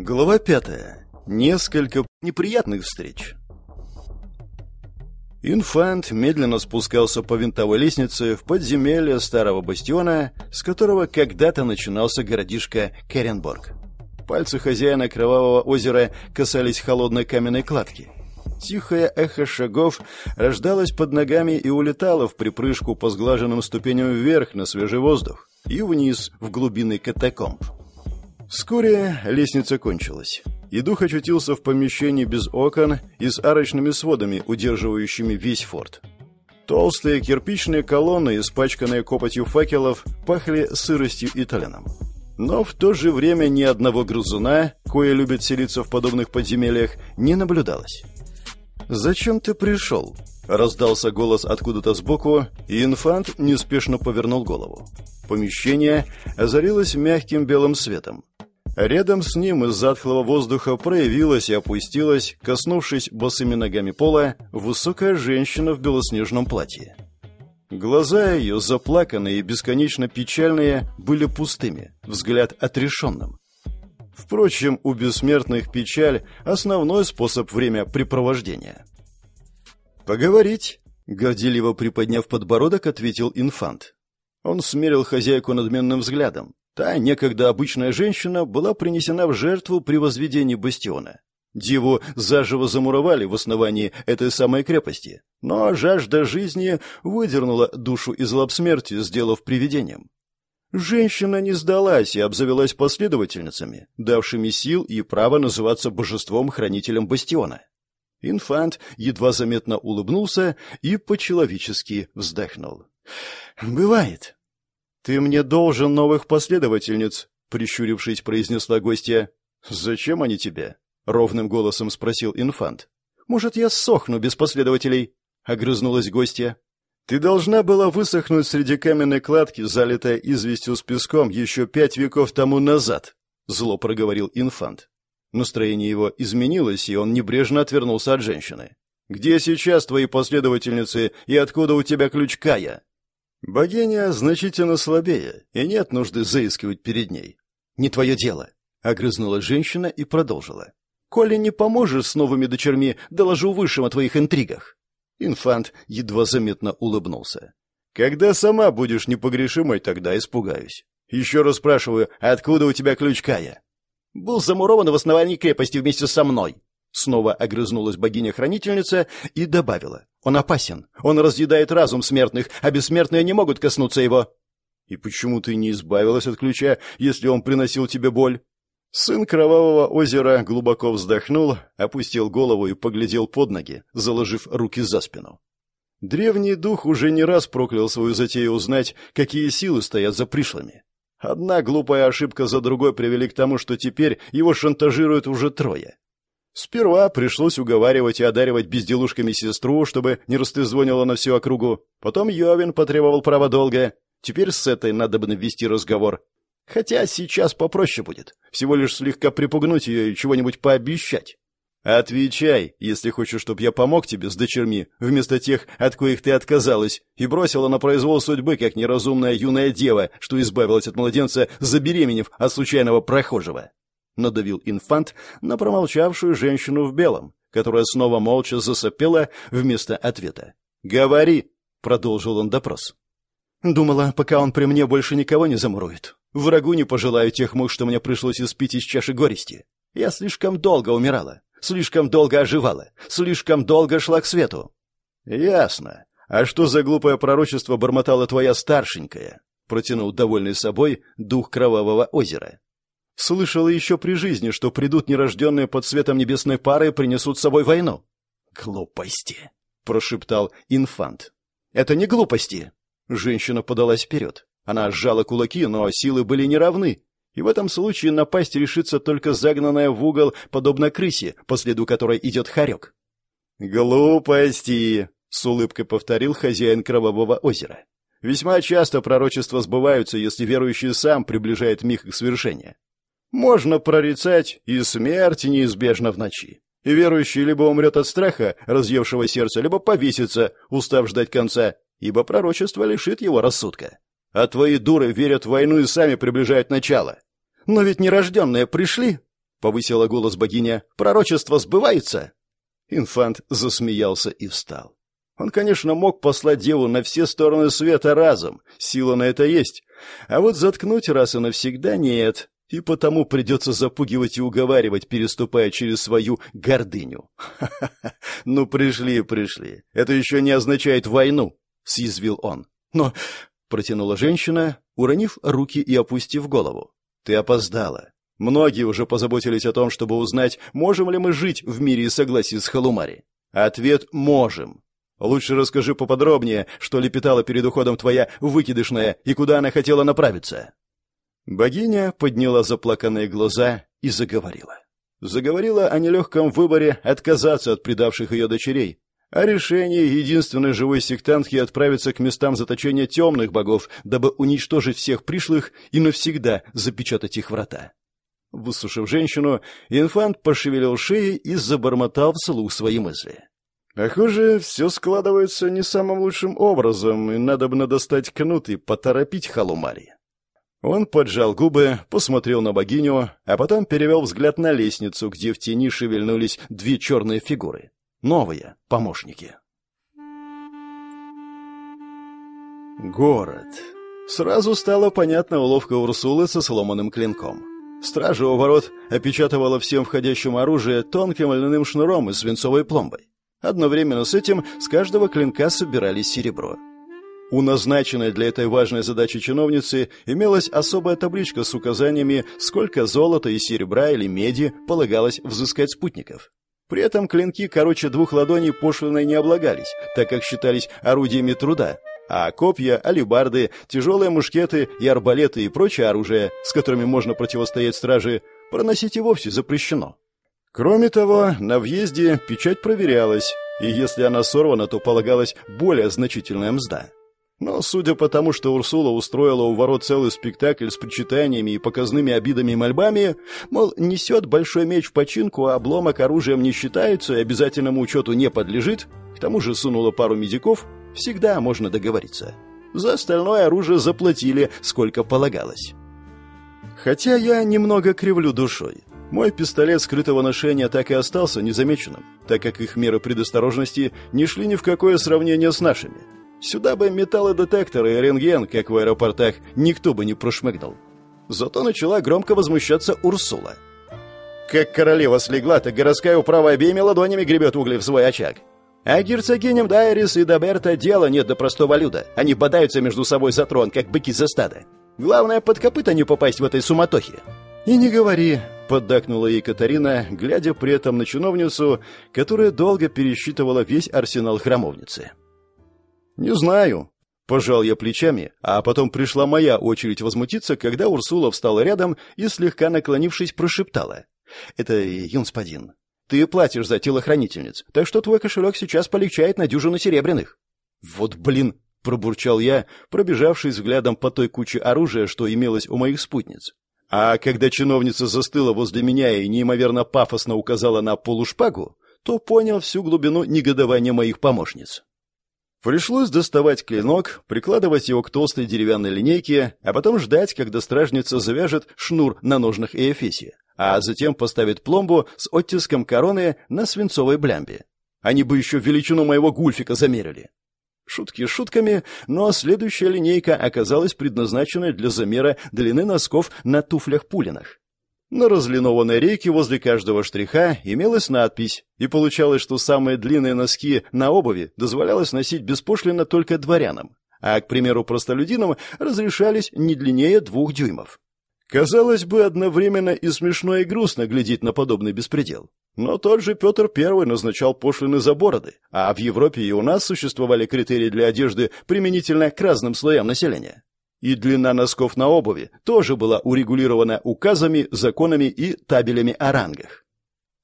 Глава пятая. Несколько неприятных встреч. Инфант медленно спускался по винтовой лестнице в подземелье старого бастиона, с которого когда-то начинался городишко Керенборг. Пальцы хозяина Кровавого озера касались холодной каменной кладки. Тихое эхо шагов рождалось под ногами и улетало в припрыжку по сглаженным ступеням вверх на свежий воздух и вниз в глубины катакомб. Вскоре лестница кончилась, и дух очутился в помещении без окон и с арочными сводами, удерживающими весь форт. Толстые кирпичные колонны, испачканные копотью факелов, пахли сыростью и таленом. Но в то же время ни одного грызуна, кое любит селиться в подобных подземельях, не наблюдалось. «Зачем ты пришел?» — раздался голос откуда-то сбоку, и инфант неспешно повернул голову. Помещение озарилось мягким белым светом. Рядом с ним из затхлого воздуха проявилась и опустилась, коснувшись босыми ногами пола, высокая женщина в белоснежном платье. Глаза ее, заплаканные и бесконечно печальные, были пустыми, взгляд отрешенным. Впрочем, у бессмертных печаль – основной способ времяпрепровождения. «Поговорить?» – горделиво приподняв подбородок, ответил инфант. Он смерил хозяйку надменным взглядом. Та, некогда обычная женщина, была принесена в жертву при возведении бастиона. Диву заживо замуровали в основании этой самой крепости, но жажда жизни выдернула душу из лап смерти, сделав привидением. Женщина не сдалась и обзавелась последовательницами, давшими сил и право называться божеством-хранителем бастиона. Инфант едва заметно улыбнулся и по-человечески вздохнул. «Бывает», «Ты мне должен новых последовательниц», — прищурившись, произнесла гостья. «Зачем они тебе?» — ровным голосом спросил инфант. «Может, я сохну без последователей?» — огрызнулась гостья. «Ты должна была высохнуть среди каменной кладки, залитой известью с песком, еще пять веков тому назад», — зло проговорил инфант. Настроение его изменилось, и он небрежно отвернулся от женщины. «Где сейчас твои последовательницы и откуда у тебя ключ Кая?» Богиня значительно слабее, и нет нужды заискивать перед ней. Не твое дело, огрызнула женщина и продолжила. Коли не поможешь с новыми дочерьми, доложу высшим о твоих интригах. Инфант едва заметно улыбнулся. Когда сама будешь непогрешимой, тогда испугаюсь. Еще раз спрашиваю, откуда у тебя ключ Кая? Был замурован в основании крепости вместе со мной. Снова огрызнулась богиня-хранительница и добавила. «Он опасен. Он разъедает разум смертных, а бессмертные не могут коснуться его». «И почему ты не избавилась от ключа, если он приносил тебе боль?» Сын Кровавого озера глубоко вздохнул, опустил голову и поглядел под ноги, заложив руки за спину. Древний дух уже не раз проклял свою затею узнать, какие силы стоят за пришлыми. Одна глупая ошибка за другой привели к тому, что теперь его шантажируют уже трое. Сперва пришлось уговаривать и одаривать безделушками сестру, чтобы не растрезвонила на всю округу. Потом Йовин потребовал права долга. Теперь с этой надо бы навести разговор. Хотя сейчас попроще будет. Всего лишь слегка припугнуть ее и чего-нибудь пообещать. Отвечай, если хочешь, чтобы я помог тебе с дочерьми, вместо тех, от коих ты отказалась, и бросила на произвол судьбы, как неразумная юная дева, что избавилась от младенца, забеременев от случайного прохожего надавил инфант на промолчавшую женщину в белом, которая снова молча засопела вместо ответа. «Говори!» — продолжил он допрос. «Думала, пока он при мне больше никого не замурует. Врагу не пожелаю тех мук, что мне пришлось испить из чаши горести. Я слишком долго умирала, слишком долго оживала, слишком долго шла к свету». «Ясно. А что за глупое пророчество бормотала твоя старшенькая?» — протянул довольный собой дух Кровавого озера. Слышала еще при жизни, что придут нерожденные под светом небесной пары и принесут с собой войну. «Глупости!» — прошептал инфант. «Это не глупости!» Женщина подалась вперед. Она сжала кулаки, но силы были неравны, и в этом случае напасть решится только загнанная в угол, подобно крысе, по следу которой идет хорек. «Глупости!» — с улыбкой повторил хозяин Кровавого озера. «Весьма часто пророчества сбываются, если верующий сам приближает миг их свершения. Можно прорицать, и смерть неизбежна в ночи. И верующий либо умрет от страха, разъевшего сердце, либо повесится, устав ждать конца, ибо пророчество лишит его рассудка. А твои дуры верят в войну и сами приближают начало. Но ведь нерожденные пришли. — повысила голос богиня. «Пророчество сбывается?» Инфант засмеялся и встал. Он, конечно, мог послать деву на все стороны света разом, сила на это есть, а вот заткнуть раз и навсегда нет, и потому придется запугивать и уговаривать, переступая через свою гордыню. «Ха-ха-ха! Ну, пришли, пришли. Это еще не означает войну!» — съязвил он. «Но...» — протянула женщина, уронив руки и опустив голову. «Ты опоздала. Многие уже позаботились о том, чтобы узнать, можем ли мы жить в мире и согласии с Халумари. Ответ «можем». Лучше расскажи поподробнее, что лепетала перед уходом твоя выкидышная и куда она хотела направиться. Богиня подняла заплаканные глаза и заговорила. Заговорила о нелегком выборе отказаться от предавших ее дочерей, о решении единственной живой сектантки отправиться к местам заточения темных богов, дабы уничтожить всех пришлых и навсегда запечатать их врата. Высушив женщину, инфант пошевелил шеей и забормотал вслух свои мысли. «Похоже, все складывается не самым лучшим образом, и надо бы достать кнут и поторопить Халумари. Он поджал губы, посмотрел на богиню, а потом перевел взгляд на лестницу, где в тени шевельнулись две черные фигуры. Новые помощники. Город. Сразу стало понятна уловка Урсулы со сломанным клинком. Стража у ворот опечатывала всем входящим оружие тонким льняным шнуром и свинцовой пломбой. Одновременно с этим с каждого клинка собирали серебро. У назначенной для этой важной задачи чиновницы имелась особая табличка с указаниями, сколько золота и серебра или меди полагалось взыскать спутников. При этом клинки короче двух ладоней пошлиной не облагались, так как считались орудиями труда, а копья, алебарды, тяжелые мушкеты и арбалеты и прочее оружие, с которыми можно противостоять страже, проносить и вовсе запрещено. Кроме того, на въезде печать проверялась, и если она сорвана, то полагалась более значительная мзда. Но судя по тому, что Урсула устроила у ворот целый спектакль с причитаниями и показными обидами и мольбами, мол, несет большой меч в починку, а обломок оружием не считается и обязательному учету не подлежит, к тому же сунула пару медиков, всегда можно договориться. За остальное оружие заплатили, сколько полагалось. Хотя я немного кривлю душой. Мой пистолет скрытого ношения так и остался незамеченным, так как их меры предосторожности не шли ни в какое сравнение с нашими. Сюда бы металлодетекторы и рентген, как в аэропортах, никто бы не прошмыгнул. Зато начала громко возмущаться Урсула. Как королева слегла, так городская управа обеими ладонями гребет угли в свой очаг. А герцогиням Дайрис и Доберта дела нет до простого люда. Они бодаются между собой за трон, как быки за стадо. Главное, под копыта не попасть в этой суматохе. «И не говори», — поддакнула ей Катарина, глядя при этом на чиновницу, которая долго пересчитывала весь арсенал храмовницы. «Не знаю». Пожал я плечами, а потом пришла моя очередь возмутиться, когда Урсула встала рядом и, слегка наклонившись, прошептала. «Это, юнспадин, ты платишь за телохранительниц, так что твой кошелек сейчас полегчает на дюжину серебряных». «Вот блин!» — пробурчал я, пробежавшись взглядом по той куче оружия, что имелось у моих спутниц. А когда чиновница застыла возле меня и неимоверно пафосно указала на полушпагу, то понял всю глубину негодования моих помощниц. Пришлось доставать клинок, прикладывать его к толстой деревянной линейке, а потом ждать, когда стражница завяжет шнур на ножнах Эофиси, а затем поставит пломбу с оттиском короны на свинцовой блямбе. Они бы еще величину моего гульфика замерили. Шутки шутками, но следующая линейка оказалась предназначенной для замера длины носков на туфлях-пулинах. На разлинованной рейке возле каждого штриха имелась надпись, и получалось, что самые длинные носки на обуви дозволялось носить беспошлино только дворянам, а, к примеру, простолюдинам разрешались не длиннее двух дюймов. Казалось бы, одновременно и смешно, и грустно глядеть на подобный беспредел. Но тот же Петр I назначал пошлины за бороды, а в Европе и у нас существовали критерии для одежды применительно к разным слоям населения. И длина носков на обуви тоже была урегулирована указами, законами и табелями о рангах.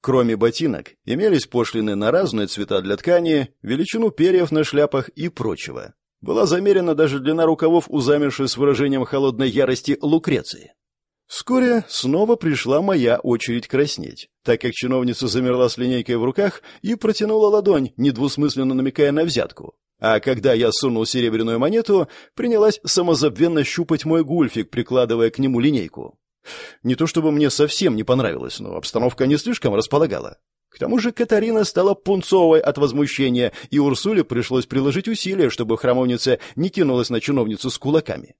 Кроме ботинок, имелись пошлины на разные цвета для ткани, величину перьев на шляпах и прочего. Была замерена даже длина рукавов у замершей с выражением холодной ярости Лукреции. Вскоре снова пришла моя очередь краснеть, так как чиновница замерла с линейкой в руках и протянула ладонь, недвусмысленно намекая на взятку. А когда я сунул серебряную монету, принялась самозабвенно щупать мой гульфик, прикладывая к нему линейку. Не то чтобы мне совсем не понравилось, но обстановка не слишком располагала. К тому же Катарина стала пунцовой от возмущения, и Урсуле пришлось приложить усилия, чтобы храмовница не кинулась на чиновницу с кулаками.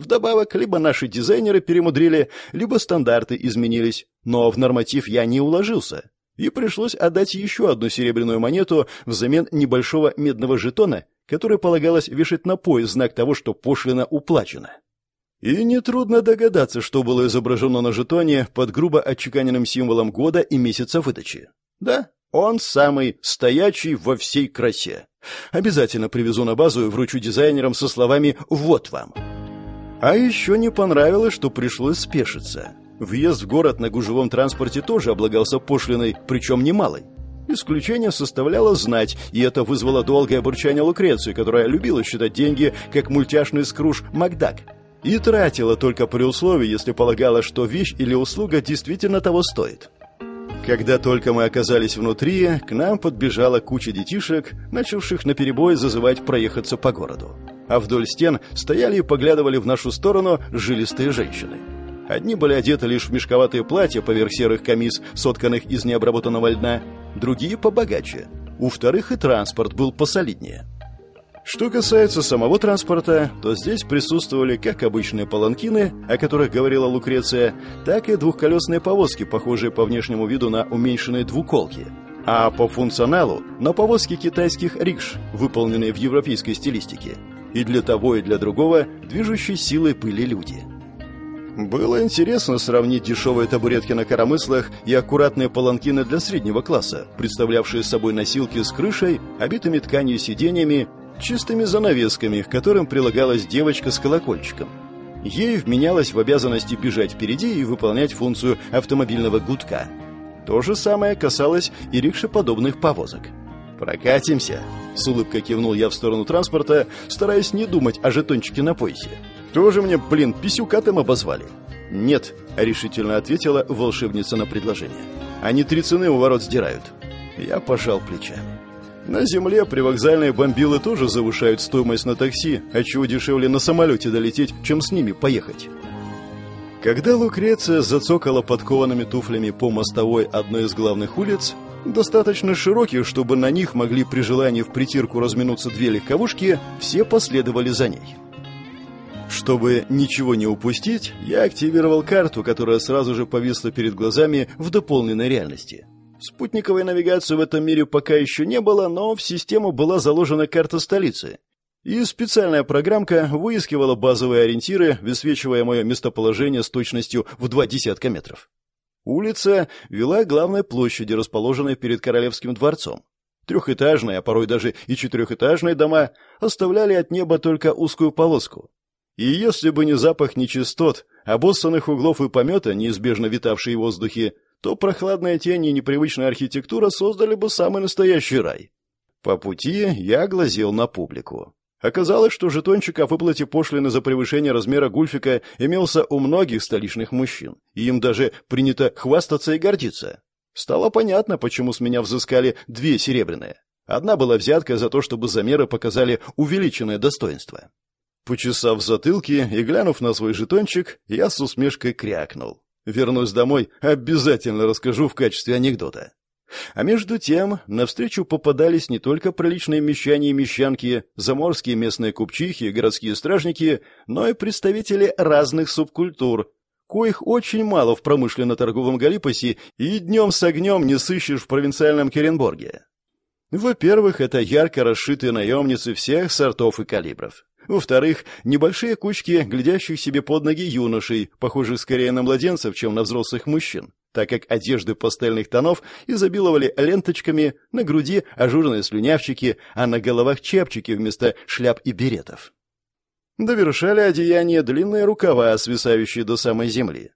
Вдобавок, либо наши дизайнеры перемудрили, либо стандарты изменились, но в норматив я не уложился, и пришлось отдать еще одну серебряную монету взамен небольшого медного жетона, который полагалось вешать на пояс знак того, что пошлина уплачена. И нетрудно догадаться, что было изображено на жетоне под грубо отчеканенным символом года и месяца выдачи. Да, он самый стоячий во всей красе. Обязательно привезу на базу и вручу дизайнерам со словами «Вот вам». А еще не понравилось, что пришлось спешиться. Въезд в город на гужевом транспорте тоже облагался пошлиной, причем немалой. Исключение составляла знать, и это вызвало долгое бурчание Лукреции, которая любила считать деньги как мультяшный скруж Макдак. И тратила только при условии, если полагала, что вещь или услуга действительно того стоит. Когда только мы оказались внутри, к нам подбежала куча детишек, начавших наперебой зазывать проехаться по городу. А вдоль стен стояли и поглядывали в нашу сторону жилистые женщины. Одни были одеты лишь в мешковатые платья поверх серых камис, сотканных из необработанного льна, другие побогаче. У вторых и транспорт был посолиднее. Что касается самого транспорта, то здесь присутствовали как обычные паланкины, о которых говорила Лукреция, так и двухколесные повозки, похожие по внешнему виду на уменьшенные двуколки, а по функционалу на повозки китайских рикш, выполненные в европейской стилистике. И для того, и для другого движущей силой были люди – было интересно сравнить дешевые табуретки на коромыслах и аккуратные паланкины для среднего класса, представлявшие собой носилки с крышей, обитыми тканью сиденьями, чистыми занавесками, к которым прилагалась девочка с колокольчиком. Ей вменялось в обязанности бежать впереди и выполнять функцию автомобильного гудка. То же самое касалось и рикшеподобных повозок. «Прокатимся!» — с улыбкой кивнул я в сторону транспорта, стараясь не думать о жетончике на поясе. Тоже мне, блин, писюкатым обозвали. Нет, решительно ответила волшебница на предложение. Они три цены у ворот сдирают. Я пожал плечами. На земле привокзальные бомбилы тоже завышают стоимость на такси, а чего дешевле на самолете долететь, чем с ними поехать. Когда Лукреция зацокала подкованными туфлями по мостовой одной из главных улиц, достаточно широких, чтобы на них могли при желании в притирку разминуться две легковушки, все последовали за ней. Чтобы ничего не упустить, я активировал карту, которая сразу же повисла перед глазами в дополненной реальности. Спутниковой навигации в этом мире пока еще не было, но в систему была заложена карта столицы. И специальная программка выискивала базовые ориентиры, высвечивая мое местоположение с точностью в два десятка метров. Улица вела к главной площади, расположенной перед Королевским дворцом. Трехэтажные, а порой даже и четырехэтажные дома оставляли от неба только узкую полоску, и если бы не запах нечистот, обоссанных углов и помета, неизбежно витавшие в воздухе, то прохладная тень и непривычная архитектура создали бы самый настоящий рай. По пути я глазел на публику. Оказалось, что жетончик о выплате пошлины за превышение размера гульфика имелся у многих столичных мужчин, и им даже принято хвастаться и гордиться. Стало понятно, почему с меня взыскали две серебряные. Одна была взятка за то, чтобы замеры показали увеличенное достоинство. Почесав затылки и глянув на свой жетончик, я с усмешкой крякнул. Вернусь домой, обязательно расскажу в качестве анекдота. А между тем, навстречу попадались не только приличные мещане и мещанки, заморские местные купчихи городские стражники, но и представители разных субкультур, коих очень мало в промышленно-торговом Галипасе и днем с огнем не сыщешь в провинциальном Керенборге. Во-первых, это ярко расшитые наемницы всех сортов и калибров. Во-вторых, небольшие кучки глядящих себе под ноги юношей, похожих скорее на младенцев, чем на взрослых мужчин, так как одежды пастельных тонов изобиловали ленточками, на груди ажурные слюнявчики, а на головах чепчики вместо шляп и беретов. Довершали одеяние длинные рукава, свисающие до самой земли.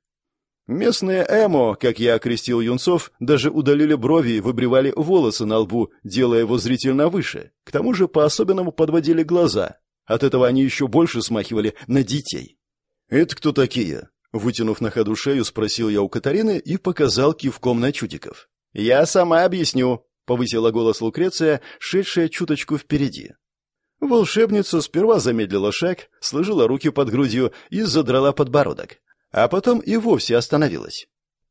Местные эмо, как я окрестил юнцов, даже удалили брови и выбривали волосы на лбу, делая его зрительно выше. К тому же по-особенному подводили глаза, от этого они еще больше смахивали на детей. «Это кто такие?» Вытянув на ходу шею, спросил я у Катарины и показал кивком на чудиков. «Я сама объясню», — повысила голос Лукреция, шедшая чуточку впереди. Волшебница сперва замедлила шаг, сложила руки под грудью и задрала подбородок. а потом и вовсе остановилась.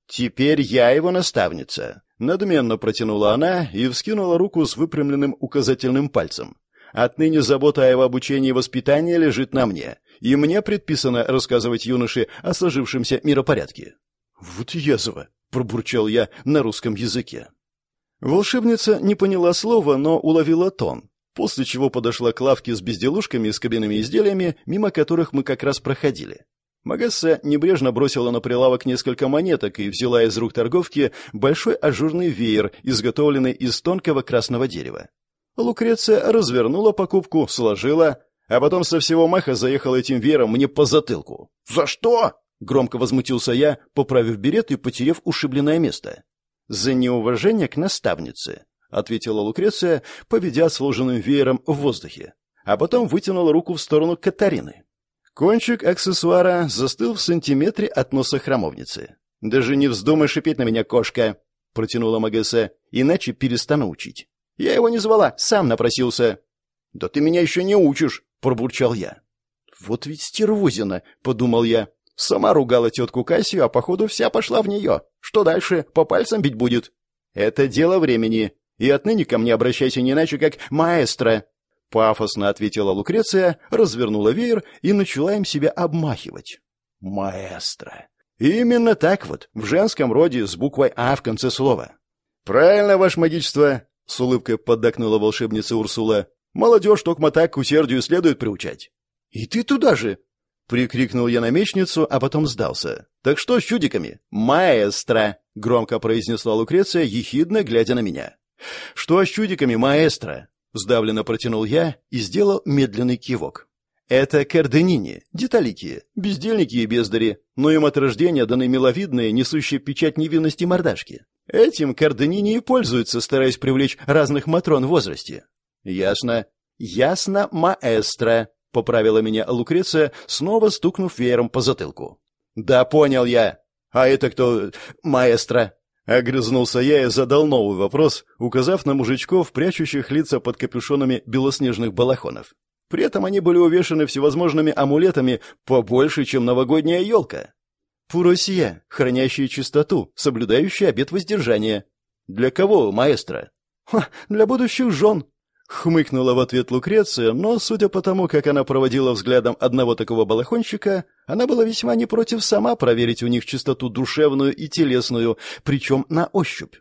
«Теперь я его наставница», — надменно протянула она и вскинула руку с выпрямленным указательным пальцем. «Отныне забота о его обучении и воспитании лежит на мне, и мне предписано рассказывать юноше о сложившемся миропорядке». «Вот язва!» — пробурчал я на русском языке. Волшебница не поняла слова, но уловила тон, после чего подошла к лавке с безделушками и с кабинными изделиями, мимо которых мы как раз проходили. Магесса небрежно бросила на прилавок несколько монеток и взяла из рук торговки большой ажурный веер, изготовленный из тонкого красного дерева. Лукреция развернула покупку, сложила, а потом со всего маха заехала этим веером мне по затылку. «За что?» — громко возмутился я, поправив берет и потеряв ушибленное место. «За неуважение к наставнице», — ответила Лукреция, поведя сложенным веером в воздухе, а потом вытянула руку в сторону Катарины. Кончик аксессуара застыл в сантиметре от носа храмовницы. «Даже не вздумай шипеть на меня, кошка!» — протянула Магесса. «Иначе перестану учить». «Я его не звала, сам напросился». «Да ты меня еще не учишь!» — пробурчал я. «Вот ведь стервозина!» — подумал я. Сама ругала тетку Кассию, а походу вся пошла в нее. Что дальше? По пальцам бить будет? Это дело времени. И отныне ко мне обращайся не иначе, как маэстро. Пафосно ответила Лукреция, развернула веер и начала им себя обмахивать. Маэстро. Именно так вот, в женском роде с буквой «А» в конце слова. «Правильно, ваше магичество!» — с улыбкой поддакнула волшебница Урсула. «Молодежь только так к усердию следует приучать». «И ты туда же!» — прикрикнул я на мечницу, а потом сдался. «Так что с чудиками?» «Маэстро!» — громко произнесла Лукреция, ехидно глядя на меня. «Что с чудиками, маэстро?» Сдавленно протянул я и сделал медленный кивок. Это карденини, деталики, бездельники и бездари, но им от рождения даны миловидные, несущие печать невинности мордашки. Этим карденини и пользуются, стараясь привлечь разных матрон в возрасте. Ясно. Ясно, маэстро, поправила меня Лукреция, снова стукнув веером по затылку. Да понял я. А это кто, маэстро? Огрызнулся я и задал новый вопрос, указав на мужичков, прячущих лица под капюшонами белоснежных балахонов. При этом они были увешаны всевозможными амулетами побольше, чем новогодняя елка. Пуросия, хранящие чистоту, соблюдающие обет воздержания. Для кого, маэстро? Ха, для будущих жен, Хмыкнула в ответ Лукреция, но, судя по тому, как она проводила взглядом одного такого балахончика, она была весьма не против сама проверить у них чистоту душевную и телесную, причем на ощупь.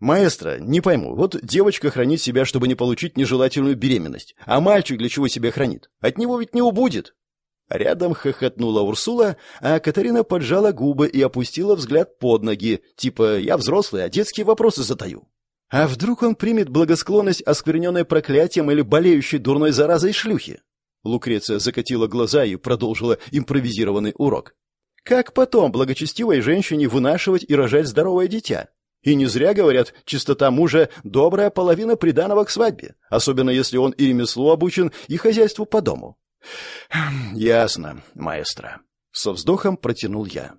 «Маэстро, не пойму, вот девочка хранит себя, чтобы не получить нежелательную беременность, а мальчик для чего себя хранит? От него ведь не убудет!» Рядом хохотнула Урсула, а Катарина поджала губы и опустила взгляд под ноги, типа «я взрослый, а детские вопросы задаю». А вдруг он примет благосклонность, оскверненной проклятием или болеющей дурной заразой шлюхи? Лукреция закатила глаза и продолжила импровизированный урок. Как потом благочестивой женщине вынашивать и рожать здоровое дитя? И не зря говорят, чистота мужа – добрая половина приданого к свадьбе, особенно если он и ремеслу обучен, и хозяйству по дому. Хм, «Ясно, маэстро», — со вздохом протянул я.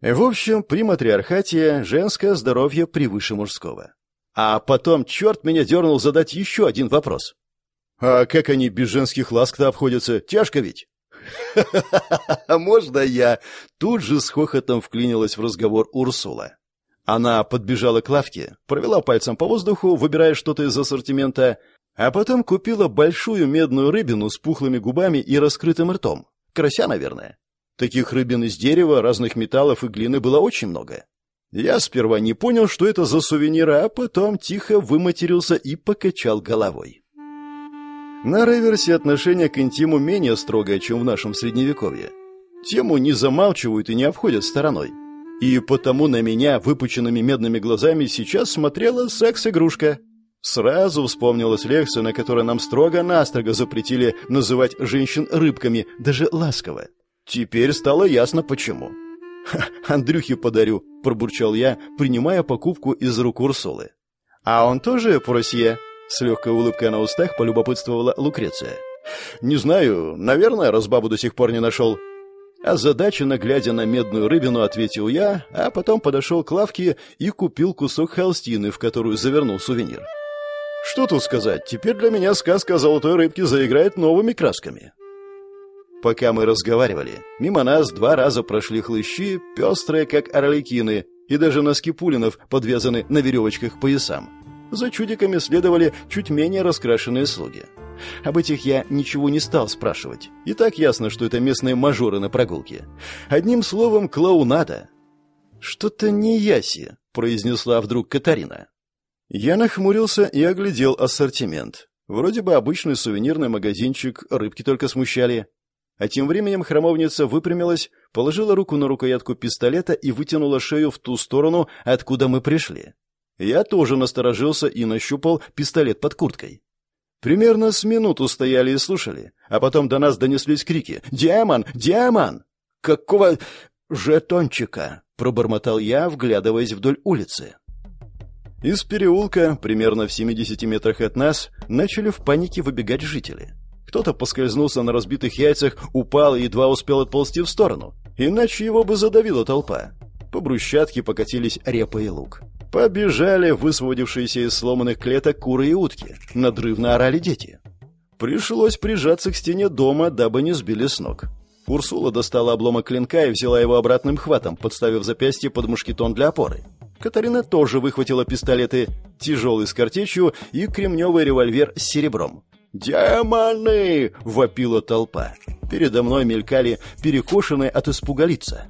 В общем, при матриархате женское здоровье превыше мужского. А потом черт меня дернул задать еще один вопрос. «А как они без женских ласк-то обходятся? Тяжко ведь?» «Можно я?» Тут же с хохотом вклинилась в разговор Урсула. Она подбежала к лавке, провела пальцем по воздуху, выбирая что-то из ассортимента, а потом купила большую медную рыбину с пухлыми губами и раскрытым ртом. Крася, наверное. Таких рыбин из дерева, разных металлов и глины было очень много. Я сперва не понял, что это за сувениры, а потом тихо выматерился и покачал головой. На реверсе отношение к интиму менее строгое, чем в нашем средневековье. Тему не замалчивают и не обходят стороной. И потому на меня выпученными медными глазами сейчас смотрела секс-игрушка. Сразу вспомнилась лекция, на которой нам строго-настрого запретили называть женщин рыбками, даже ласково. Теперь стало ясно почему. Андрюхе подарю», — пробурчал я, принимая покупку из рук Урсулы. «А он тоже просье?» — с легкой улыбкой на устах полюбопытствовала Лукреция. «Не знаю, наверное, раз бабу до сих пор не нашел». Озадаченно глядя на медную рыбину, ответил я, а потом подошел к лавке и купил кусок холстины, в которую завернул сувенир. Что тут сказать, теперь для меня сказка о золотой рыбке заиграет новыми красками. Пока мы разговаривали, мимо нас два раза прошли хлыщи, пестрые, как орликины, и даже носки пулинов подвязаны на веревочках поясам. За чудиками следовали чуть менее раскрашенные слуги. Об этих я ничего не стал спрашивать. И так ясно, что это местные мажоры на прогулке. Одним словом, клоунада. «Что-то не яси», — произнесла вдруг Катарина. Я нахмурился и оглядел ассортимент. Вроде бы обычный сувенирный магазинчик, рыбки только смущали. А тем временем храмовница выпрямилась, положила руку на рукоятку пистолета и вытянула шею в ту сторону, откуда мы пришли. Я тоже насторожился и нащупал пистолет под курткой. Примерно с минуту стояли и слушали, а потом до нас донеслись крики «Диаман! Диаман!» «Какого жетончика?» — пробормотал я, вглядываясь вдоль улицы. Из переулка, примерно в 70 метрах от нас, начали в панике выбегать жители. Кто-то поскользнулся на разбитых яйцах, упал и едва успел отползти в сторону. Иначе его бы задавила толпа. По брусчатке покатились репа и лук. Побежали высвободившиеся из сломанных клеток куры и утки. Надрывно орали дети. Пришлось прижаться к стене дома, дабы не сбили с ног. Урсула достала обломок клинка и взяла его обратным хватом, подставив запястье под мушкетон для опоры. Катарина тоже выхватила пистолеты, тяжелый с картечью и кремневый револьвер с серебром. «Демоны!» — вопила толпа. Передо мной мелькали перекошенные от испуга лица.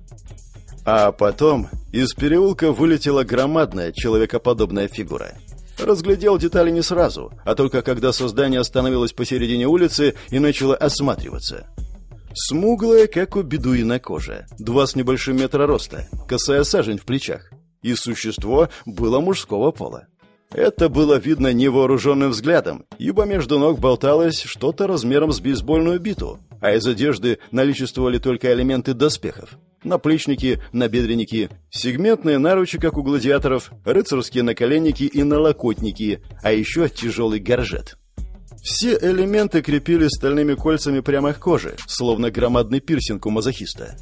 А потом из переулка вылетела громадная человекоподобная фигура. Разглядел детали не сразу, а только когда создание остановилось посередине улицы и начало осматриваться. Смуглая, как у бедуина кожа, два с небольшим метра роста, косая сажень в плечах. И существо было мужского пола. Это было видно невооруженным взглядом, ибо между ног болталось что-то размером с бейсбольную биту, а из одежды наличествовали только элементы доспехов наплечники, набедренники, сегментные наручи, как у гладиаторов, рыцарские наколенники и налокотники, а еще тяжелый горжет. Все элементы крепились стальными кольцами прямо к коже, словно громадный пирсинг у мазохиста.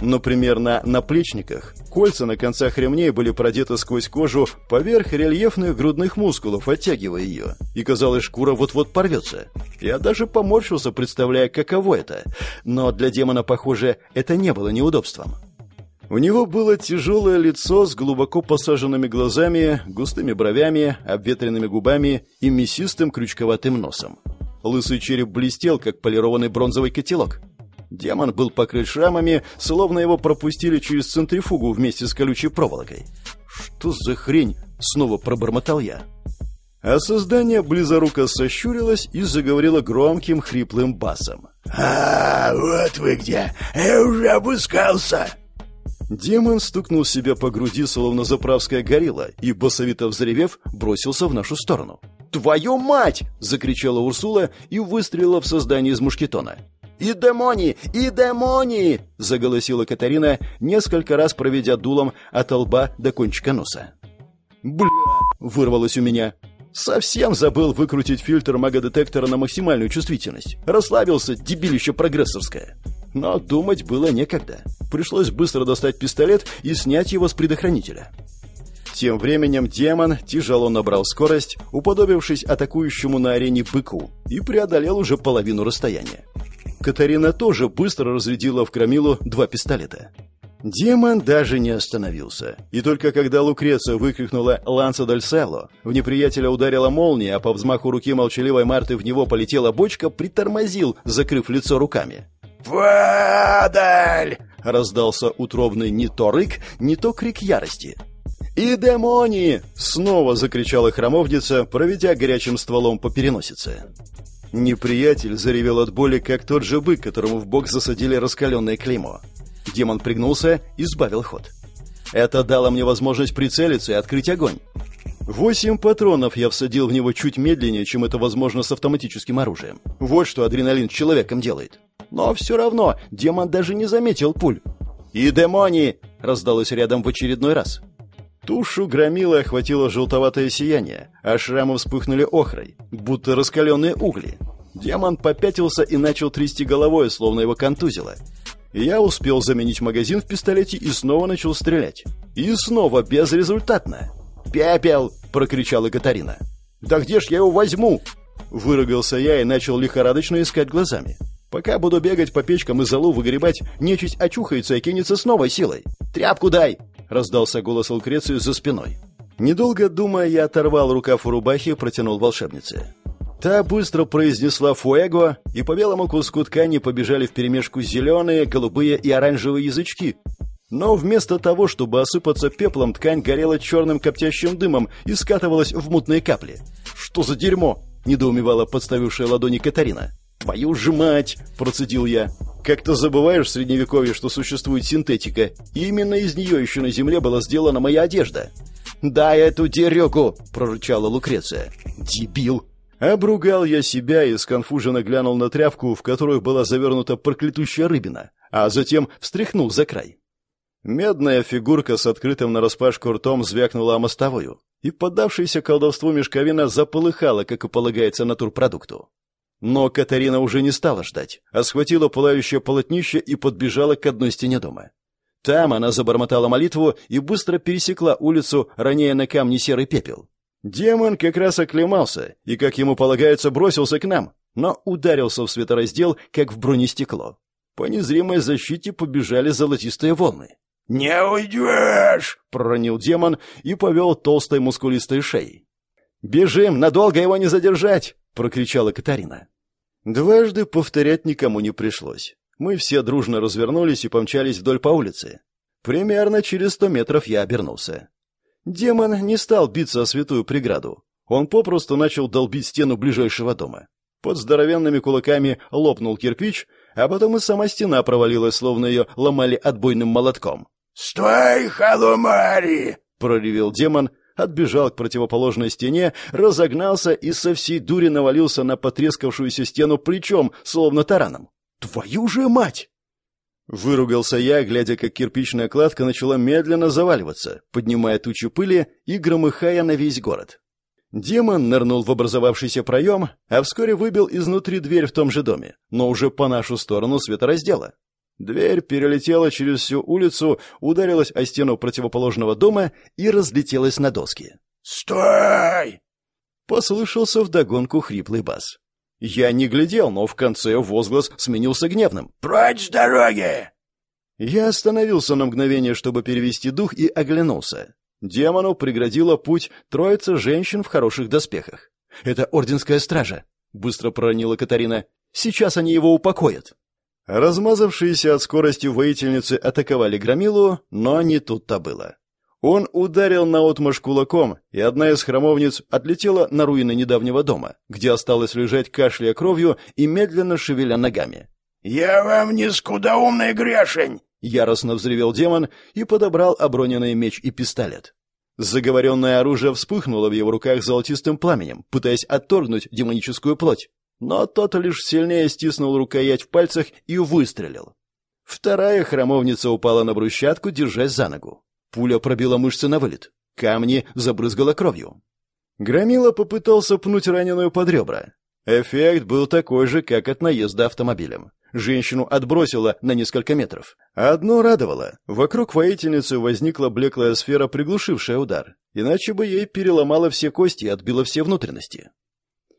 Например, на наплечниках кольца на концах ремней были продеты сквозь кожу поверх рельефных грудных мускулов, оттягивая ее, и казалось, шкура вот-вот порвется. Я даже поморщился, представляя, каково это, но для демона, похоже, это не было неудобством. У него было тяжелое лицо с глубоко посаженными глазами, густыми бровями, обветренными губами и мясистым крючковатым носом. Лысый череп блестел, как полированный бронзовый котелок. Демон был покрыт шрамами, словно его пропустили через центрифугу вместе с колючей проволокой. «Что за хрень?» — снова пробормотал я. А создание близоруко сощурилось и заговорило громким хриплым басом. «А, вот вы где! Я уже опускался!» Демон стукнул себя по груди, словно заправская горилла, и, басовито взревев, бросился в нашу сторону. «Твою мать!» — закричала Урсула и выстрелила в создание из мушкетона. «И демони! И демони!» — заголосила Катарина, несколько раз проведя дулом от лба до кончика носа. «Бля!» — вырвалось у меня. Совсем забыл выкрутить фильтр магодетектора на максимальную чувствительность. Расслабился, дебилище прогрессорское. Но думать было некогда. Пришлось быстро достать пистолет и снять его с предохранителя. Тем временем демон тяжело набрал скорость, уподобившись атакующему на арене быку, и преодолел уже половину расстояния. Катарина тоже быстро разрядила в Крамилу два пистолета. Демон даже не остановился. И только когда Лукреция выкрикнула «Ланса дель Селло», в неприятеля ударила молния, а по взмаху руки молчаливой Марты в него полетела бочка, притормозил, закрыв лицо руками. «Падаль!» — раздался утробный не то рык, не то крик ярости. «И демони!» — снова закричала храмовница, проведя горячим стволом по переносице. Неприятель заревел от боли, как тот же бык, которому в бок засадили раскаленное клеймо. Демон пригнулся и сбавил ход. Это дало мне возможность прицелиться и открыть огонь. Восемь патронов я всадил в него чуть медленнее, чем это возможно с автоматическим оружием. Вот что адреналин с человеком делает. Но все равно демон даже не заметил пуль. «И демони!» — раздалось рядом в очередной раз. Тушу громила охватило желтоватое сияние, а шрамы вспыхнули охрой, будто раскаленные угли. Демон попятился и начал трясти головой, словно его контузило. Я успел заменить магазин в пистолете и снова начал стрелять. И снова безрезультатно. «Пепел!» — прокричала Катарина. «Да где ж я его возьму?» Выругался я и начал лихорадочно искать глазами. Пока буду бегать по печкам и залу выгребать, нечисть очухается и кинется с новой силой. Тряпку дай!» — раздался голос Лукреции за спиной. Недолго думая, я оторвал рукав у рубахи и протянул волшебнице. Та быстро произнесла «фуэго», и по белому куску ткани побежали вперемешку зеленые, голубые и оранжевые язычки. Но вместо того, чтобы осыпаться пеплом, ткань горела черным коптящим дымом и скатывалась в мутные капли. «Что за дерьмо?» — недоумевала подставившая ладони Катарина. «Твою же мать!» — процедил я. «Как-то забываешь в Средневековье, что существует синтетика, и именно из нее еще на земле была сделана моя одежда». «Дай эту дерюгу!» — прорычала Лукреция. «Дебил!» Обругал я себя и сконфуженно глянул на тряпку, в которую была завернута проклятущая рыбина, а затем встряхнул за край. Медная фигурка с открытым нараспашку ртом звякнула о мостовую, и поддавшаяся колдовству мешковина заполыхала, как и полагается натурпродукту. Но Катарина уже не стала ждать, а схватила пылающее полотнище и подбежала к одной стене дома. Там она забормотала молитву и быстро пересекла улицу, роняя на камни серый пепел. Демон как раз оклемался и, как ему полагается, бросился к нам, но ударился в светораздел, как в бронестекло. По незримой защите побежали золотистые волны. «Не уйдешь!» — проронил демон и повел толстой мускулистой шеей. «Бежим! Надолго его не задержать!» — прокричала Катарина. Дважды повторять никому не пришлось. Мы все дружно развернулись и помчались вдоль по улице. Примерно через сто метров я обернулся. Демон не стал биться о святую преграду. Он попросту начал долбить стену ближайшего дома. Под здоровенными кулаками лопнул кирпич, а потом и сама стена провалилась, словно ее ломали отбойным молотком. «Стой, халумари!» — проревел демон, отбежал к противоположной стене, разогнался и со всей дури навалился на потрескавшуюся стену плечом, словно тараном. «Твою же мать!» Выругался я, глядя, как кирпичная кладка начала медленно заваливаться, поднимая тучу пыли и громыхая на весь город. Демон нырнул в образовавшийся проем, а вскоре выбил изнутри дверь в том же доме, но уже по нашу сторону светораздела. Дверь перелетела через всю улицу, ударилась о стену противоположного дома и разлетелась на доски. «Стой!» Послышался вдогонку хриплый бас. Я не глядел, но в конце возглас сменился гневным. «Прочь с дороги!» Я остановился на мгновение, чтобы перевести дух, и оглянулся. Демону преградила путь троица женщин в хороших доспехах. «Это орденская стража», — быстро проронила Катарина. «Сейчас они его упокоят». Размазавшиеся от скорости воительницы атаковали Громилу, но не тут-то было. Он ударил наотмашь кулаком, и одна из храмовниц отлетела на руины недавнего дома, где осталось лежать кашляя кровью и медленно шевеля ногами. «Я вам не скудоумный грешень!» — яростно взревел демон и подобрал оброненный меч и пистолет. Заговоренное оружие вспыхнуло в его руках золотистым пламенем, пытаясь отторгнуть демоническую плоть. Но тот лишь сильнее стиснул рукоять в пальцах и выстрелил. Вторая храмовница упала на брусчатку, держась за ногу. Пуля пробила мышцы на вылет. Камни забрызгала кровью. Громила попытался пнуть раненую под ребра. Эффект был такой же, как от наезда автомобилем. Женщину отбросило на несколько метров. Одно радовало. Вокруг воительницы возникла блеклая сфера, приглушившая удар. Иначе бы ей переломало все кости и отбило все внутренности.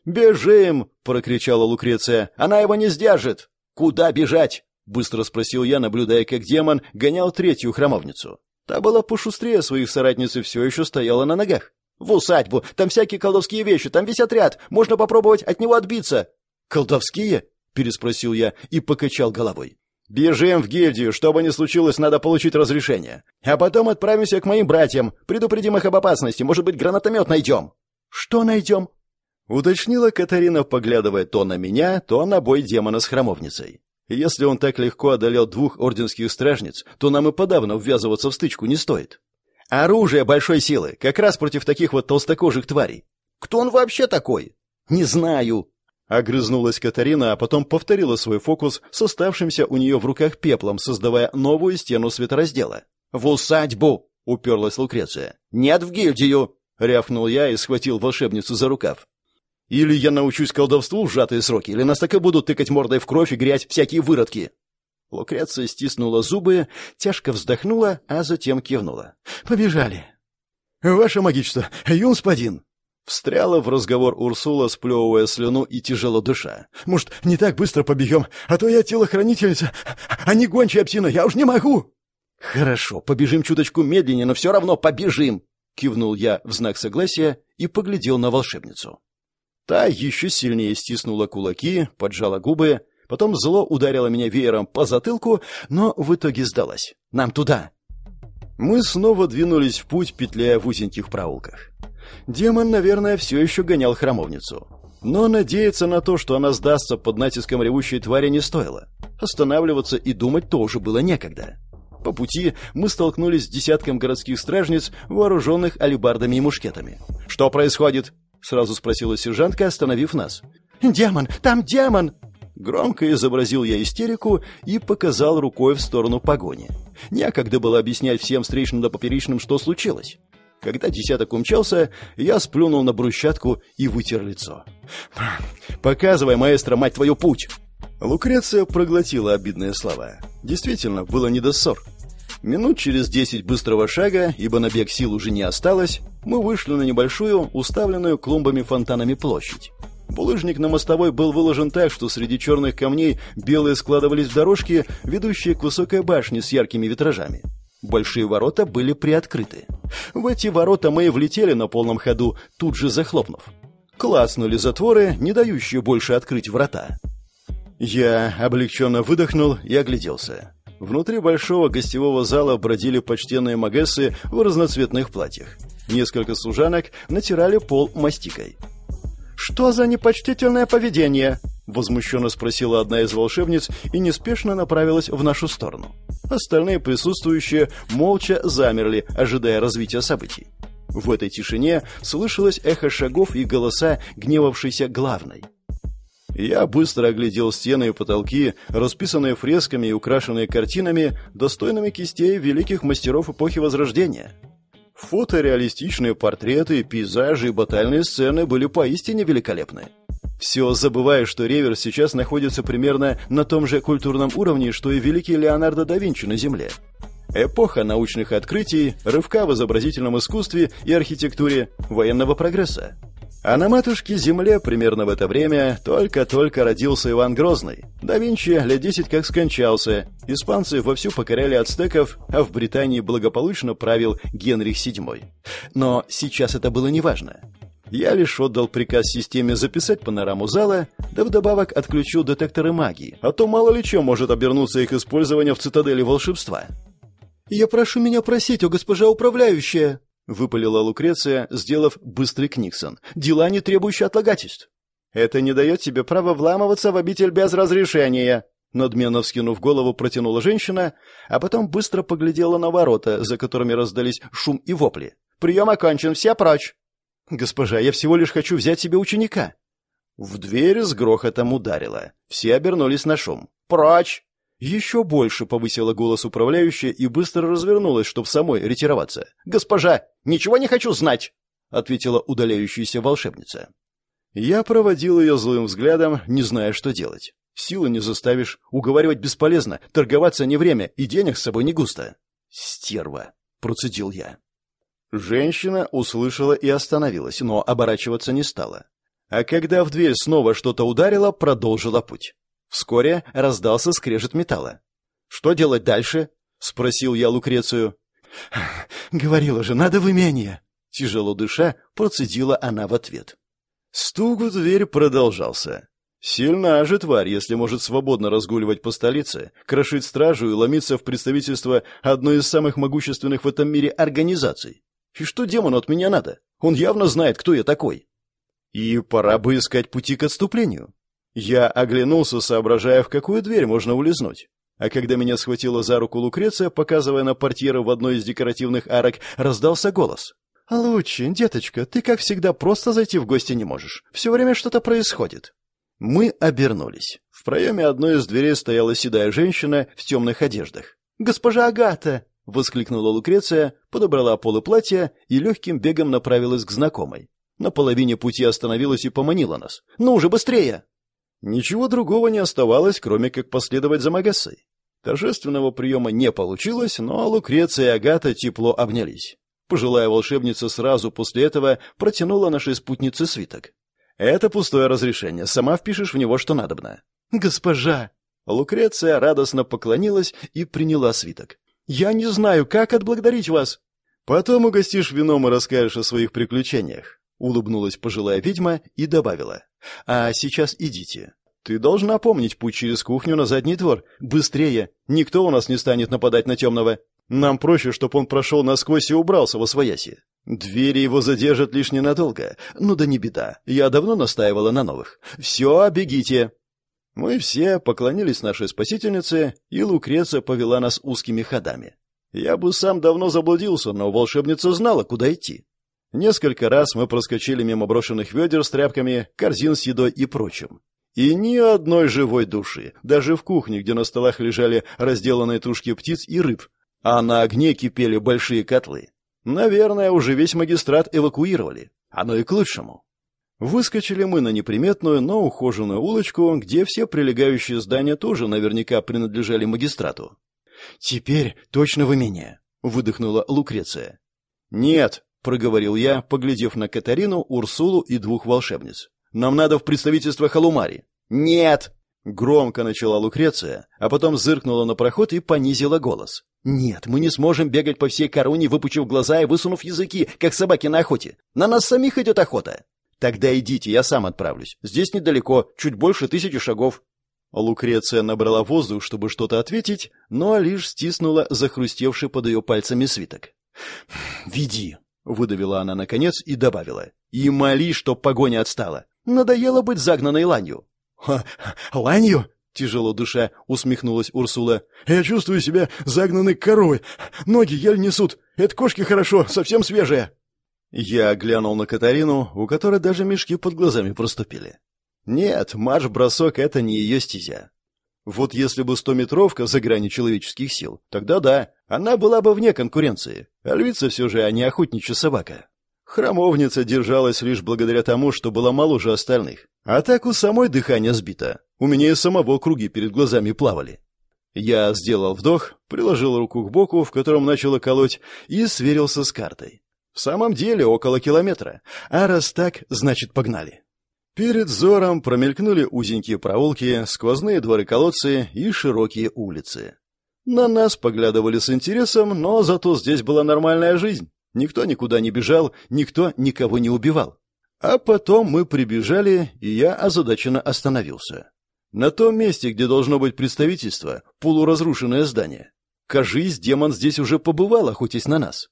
«Бежим!» — прокричала Лукреция. «Она его не сдержит!» «Куда бежать?» — быстро спросил я, наблюдая, как демон гонял третью храмовницу. Та была пошустрее своих соратниц и все еще стояла на ногах. «В усадьбу! Там всякие колдовские вещи, там весь отряд! Можно попробовать от него отбиться!» «Колдовские?» — переспросил я и покачал головой. «Бежим в гильдию, что бы ни случилось, надо получить разрешение. А потом отправимся к моим братьям, предупредим их об опасности, может быть, гранатомет найдем». «Что найдем?» — уточнила Катарина, поглядывая то на меня, то на бой демона с храмовницей. Если он так легко одолел двух орденских стражниц, то нам и подавно ввязываться в стычку не стоит. Оружие большой силы, как раз против таких вот толстокожих тварей. Кто он вообще такой? Не знаю. Огрызнулась Катарина, а потом повторила свой фокус с оставшимся у нее в руках пеплом, создавая новую стену светораздела. «В усадьбу!» — уперлась Лукреция. «Нет, в гильдию!» — рявкнул я и схватил волшебницу за рукав. Или я научусь колдовству в сжатые сроки, или нас так и будут тыкать мордой в кровь и грязь всякие выродки. Лукреция стиснула зубы, тяжко вздохнула, а затем кивнула. «Побежали!» «Ваше магичество, юнспадин!» Встряла в разговор Урсула, сплевывая слюну и тяжело дыша. «Может, не так быстро побегем, а то я телохранительница, а не гончая псина, я уж не могу!» «Хорошо, побежим чуточку медленнее, но все равно побежим!» Кивнул я в знак согласия и поглядел на волшебницу. Та еще сильнее стиснула кулаки, поджала губы, потом зло ударила меня веером по затылку, но в итоге сдалась. «Нам туда!» Мы снова двинулись в путь, петляя в узеньких проулках. Демон, наверное, все еще гонял храмовницу. Но надеяться на то, что она сдастся под натиском ревущей твари, не стоило. Останавливаться и думать тоже было некогда. По пути мы столкнулись с десятком городских стражниц, вооруженных алебардами и мушкетами. «Что происходит?» — сразу спросила сержантка, остановив нас. «Демон! Там демон!» Громко изобразил я истерику и показал рукой в сторону погони. Некогда было объяснять всем встречным да поперечным, что случилось. Когда десяток умчался, я сплюнул на брусчатку и вытер лицо. «Показывай, маэстро, мать твою, путь!» Лукреция проглотила обидные слова. Действительно, было не до ссор. Минут через десять быстрого шага, ибо на бег сил уже не осталось, мы вышли на небольшую, уставленную клумбами-фонтанами площадь. Булыжник на мостовой был выложен так, что среди черных камней белые складывались дорожки, ведущие к высокой башне с яркими витражами. Большие ворота были приоткрыты. В эти ворота мы и влетели на полном ходу, тут же захлопнув. Класнули затворы, не дающие больше открыть врата. Я облегченно выдохнул и огляделся. Внутри большого гостевого зала бродили почтенные магессы в разноцветных платьях. Несколько служанок натирали пол мастикой. «Что за непочтительное поведение?» — возмущенно спросила одна из волшебниц и неспешно направилась в нашу сторону. Остальные присутствующие молча замерли, ожидая развития событий. В этой тишине слышалось эхо шагов и голоса гневавшейся главной. Я быстро оглядел стены и потолки, расписанные фресками и украшенные картинами, достойными кистей великих мастеров эпохи Возрождения. Фотореалистичные портреты, пейзажи и батальные сцены были поистине великолепны. Все забывая, что Ревер сейчас находится примерно на том же культурном уровне, что и великий Леонардо да Винчи на Земле. Эпоха научных открытий, рывка в изобразительном искусстве и архитектуре, военного прогресса. А на матушке Земле примерно в это время только-только родился Иван Грозный. Да Винчи лет десять как скончался. Испанцы вовсю покоряли ацтеков, а в Британии благополучно правил Генрих VII. Но сейчас это было неважно. Я лишь отдал приказ системе записать панораму зала, да вдобавок отключил детекторы магии, а то мало ли чем может обернуться их использование в цитадели волшебства. «Я прошу меня просить, о госпожа управляющая!» — выпалила Лукреция, сделав быстрый книксон. «Дела, не требующие отлагательств». «Это не дает тебе права вламываться в обитель без разрешения», Надменно вскинув голову, протянула женщина, а потом быстро поглядела на ворота, за которыми раздались шум и вопли. «Прием окончен, все прочь!» «Госпожа, я всего лишь хочу взять себе ученика». В дверь с грохотом ударило. Все обернулись на шум. «Прочь!» Еще больше повысила голос управляющая и быстро развернулась, чтобы самой ретироваться. «Госпожа, ничего не хочу знать!» — ответила удаляющаяся волшебница. Я проводил ее злым взглядом, не зная, что делать. Силы не заставишь, уговаривать бесполезно, торговаться не время и денег с собой не густо. «Стерва!» — процедил я. Женщина услышала и остановилась, но оборачиваться не стала. А когда в дверь снова что-то ударило, продолжила путь. Вскоре раздался скрежет металла. «Что делать дальше?» — спросил я Лукрецию. «Говорила же, надо в имение!» Тяжело дыша, процедила она в ответ. Стук в дверь продолжался. Сильна же тварь, если может свободно разгуливать по столице, крошить стражу и ломиться в представительство одной из самых могущественных в этом мире организаций. И что демону от меня надо? Он явно знает, кто я такой. И пора бы искать пути к отступлению. Я оглянулся, соображая, в какую дверь можно улизнуть. А когда меня схватила за руку Лукреция, показывая на портьеру в одной из декоративных арок, раздался голос. «Лучи, деточка, ты, как всегда, просто зайти в гости не можешь. Все время что-то происходит». Мы обернулись. В проеме одной из дверей стояла седая женщина в темных одеждах. «Госпожа Агата!» — воскликнула Лукреция, подобрала полы платья и легким бегом направилась к знакомой. На половине пути остановилась и поманила нас. «Ну уже быстрее!» Ничего другого не оставалось, кроме как последовать за Магассой. Торжественного приема не получилось, но Лукреция и Агата тепло обнялись. Пожилая волшебница сразу после этого протянула нашей спутнице свиток. «Это пустое разрешение. Сама впишешь в него, что надобно». «Госпожа!» Лукреция радостно поклонилась и приняла свиток. «Я не знаю, как отблагодарить вас». «Потом угостишь вином и расскажешь о своих приключениях», — улыбнулась пожилая ведьма и добавила. «А сейчас идите. Ты должна помнить путь через кухню на задний двор. Быстрее. Никто у нас не станет нападать на темного. Нам проще, чтобы он прошел насквозь и убрался во свояси. Двери его задержат лишь ненадолго. Ну да не беда. Я давно настаивала на новых. Все, бегите. Мы все поклонились нашей спасительнице, и Лукреция повела нас узкими ходами. Я бы сам давно заблудился, но волшебница знала, куда идти. Несколько раз мы проскочили мимо брошенных ведер с тряпками, корзин с едой и прочим. И ни одной живой души, даже в кухне, где на столах лежали разделанные тушки птиц и рыб, а на огне кипели большие котлы. Наверное, уже весь магистрат эвакуировали. Оно и к лучшему. Выскочили мы на неприметную, но ухоженную улочку, где все прилегающие здания тоже наверняка принадлежали магистрату. «Теперь точно в имение», — выдохнула Лукреция. «Нет», — проговорил я, поглядев на Катарину, Урсулу и двух волшебниц. Нам надо в представительство Халумари». «Нет!» — громко начала Лукреция, а потом зыркнула на проход и понизила голос. «Нет, мы не сможем бегать по всей короне, выпучив глаза и высунув языки, как собаки на охоте. На нас самих идет охота. Тогда идите, я сам отправлюсь. Здесь недалеко, чуть больше тысячи шагов». Лукреция набрала воздух, чтобы что-то ответить, но лишь стиснула захрустевший под ее пальцами свиток. «Веди», — выдавила она наконец и добавила. «И моли, чтоб погоня отстала. Надоело быть загнанной ланью. Ха, ланью? Тяжело душа усмехнулась Урсула. Я чувствую себя загнанной коровой. Ноги еле несут. Это кошки хорошо, совсем свежие. Я глянул на Катарину, у которой даже мешки под глазами проступили. Нет, марш-бросок — это не ее стезя. Вот если бы стометровка за грани человеческих сил, тогда да, она была бы вне конкуренции. А львица все же, а не охотничья собака. Храмовница держалась лишь благодаря тому, что была моложе остальных. А так у самой дыхание сбито. У меня и самого круги перед глазами плавали. Я сделал вдох, приложил руку к боку, в котором начало колоть, и сверился с картой. В самом деле около километра. А раз так, значит погнали. Перед взором промелькнули узенькие проулки, сквозные дворы-колодцы и широкие улицы. На нас поглядывали с интересом, но зато здесь была нормальная жизнь. Никто никуда не бежал, никто никого не убивал. А потом мы прибежали, и я озадаченно остановился. На том месте, где должно быть представительство, полуразрушенное здание. Кажись, демон здесь уже побывал, охотясь на нас.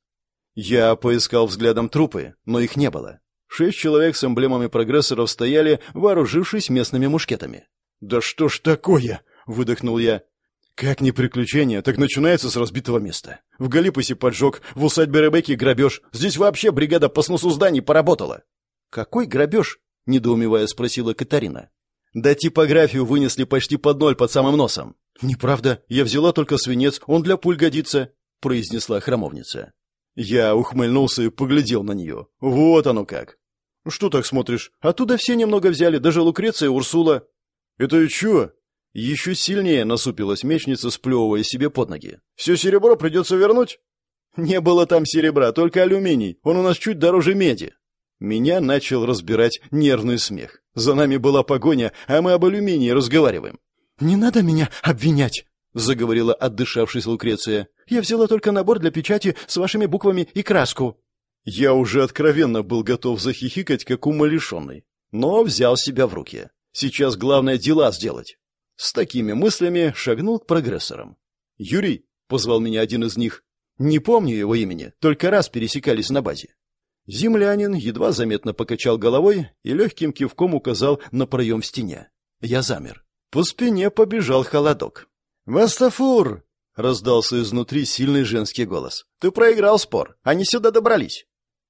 Я поискал взглядом трупы, но их не было. Шесть человек с эмблемами прогрессоров стояли, вооружившись местными мушкетами. «Да что ж такое?» — выдохнул я. Как не приключение, так начинается с разбитого места. В Галипусе поджог, в усадьбе Ребекки грабеж. Здесь вообще бригада по сносу зданий поработала. Какой грабеж? Недоумевая спросила Катарина. Да типографию вынесли почти под ноль под самым носом. Неправда, я взяла только свинец, он для пуль годится, произнесла храмовница. Я ухмыльнулся и поглядел на нее. Вот оно как. Что так смотришь? Оттуда все немного взяли, даже Лукреция и Урсула. Это чё? Еще сильнее насупилась мечница, сплевывая себе под ноги. «Все серебро придется вернуть?» «Не было там серебра, только алюминий. Он у нас чуть дороже меди». Меня начал разбирать нервный смех. За нами была погоня, а мы об алюминии разговариваем. «Не надо меня обвинять», — заговорила отдышавшись Лукреция. «Я взяла только набор для печати с вашими буквами и краску». Я уже откровенно был готов захихикать, как умалишенный, но взял себя в руки. Сейчас главное дела сделать. С такими мыслями шагнул к прогрессорам. «Юрий», — позвал меня один из них, — «не помню его имени, только раз пересекались на базе». Землянин едва заметно покачал головой и легким кивком указал на проем в стене. Я замер. По спине побежал холодок. «Вастафур!» — раздался изнутри сильный женский голос. «Ты проиграл спор. Они сюда добрались».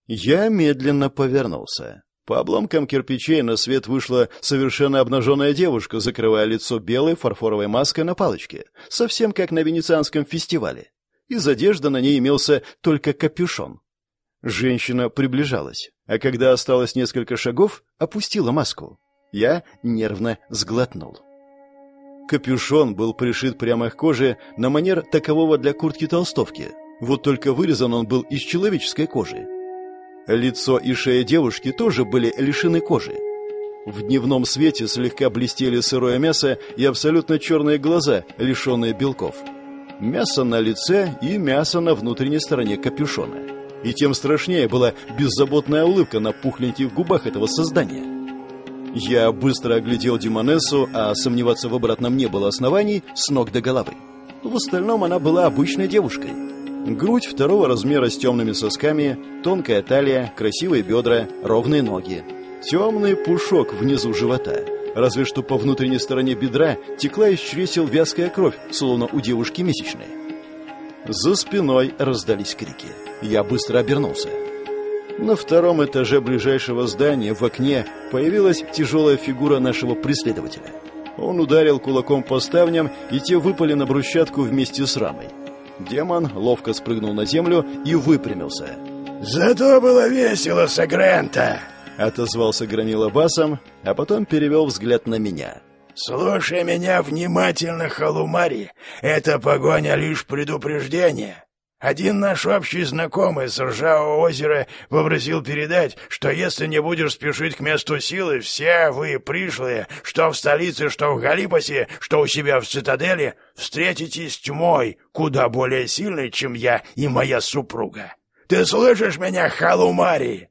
Я медленно повернулся. По обломкам кирпичей на свет вышла совершенно обнаженная девушка, закрывая лицо белой фарфоровой маской на палочке, совсем как на венецианском фестивале. Из одежды на ней имелся только капюшон. Женщина приближалась, а когда осталось несколько шагов, опустила маску. Я нервно сглотнул. Капюшон был пришит прямо к коже на манер такового для куртки-толстовки, Вот только вырезан он был из человеческой кожи. Лицо и шея девушки тоже были лишены кожи. В дневном свете слегка блестели сырое мясо и абсолютно черные глаза, лишенные белков. Мясо на лице и мясо на внутренней стороне капюшона. И тем страшнее была беззаботная улыбка на пухленьких губах этого создания. Я быстро оглядел Димонессу, а сомневаться в обратном не было оснований с ног до головы. В остальном она была обычной девушкой. Грудь второго размера с темными сосками, тонкая талия, красивые бедра, ровные ноги. Темный пушок внизу живота. Разве что по внутренней стороне бедра текла из чресел вязкая кровь, словно у девушки месячные. За спиной раздались крики. Я быстро обернулся. На втором этаже ближайшего здания в окне появилась тяжелая фигура нашего преследователя. Он ударил кулаком по ставням, и те выпали на брусчатку вместе с рамой. Демон ловко спрыгнул на землю и выпрямился. «Зато было весело, Сагрента!» — отозвался Громила басом, а потом перевел взгляд на меня. «Слушай меня внимательно, Халумари. Эта погоня лишь предупреждение. Один наш общий знакомый с Ржавого озера попросил передать, что если не будешь спешить к месту силы, все вы, пришлые, что в столице, что в Галипосе, что у себя в цитадели, встретитесь с тьмой, куда более сильной, чем я и моя супруга. Ты слышишь меня, Халумари?»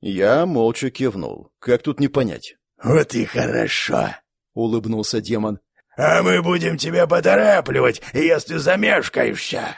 Я молча кивнул. Как тут не понять? «Вот и хорошо», — улыбнулся демон. «А мы будем тебя поторапливать, если замешкаешься».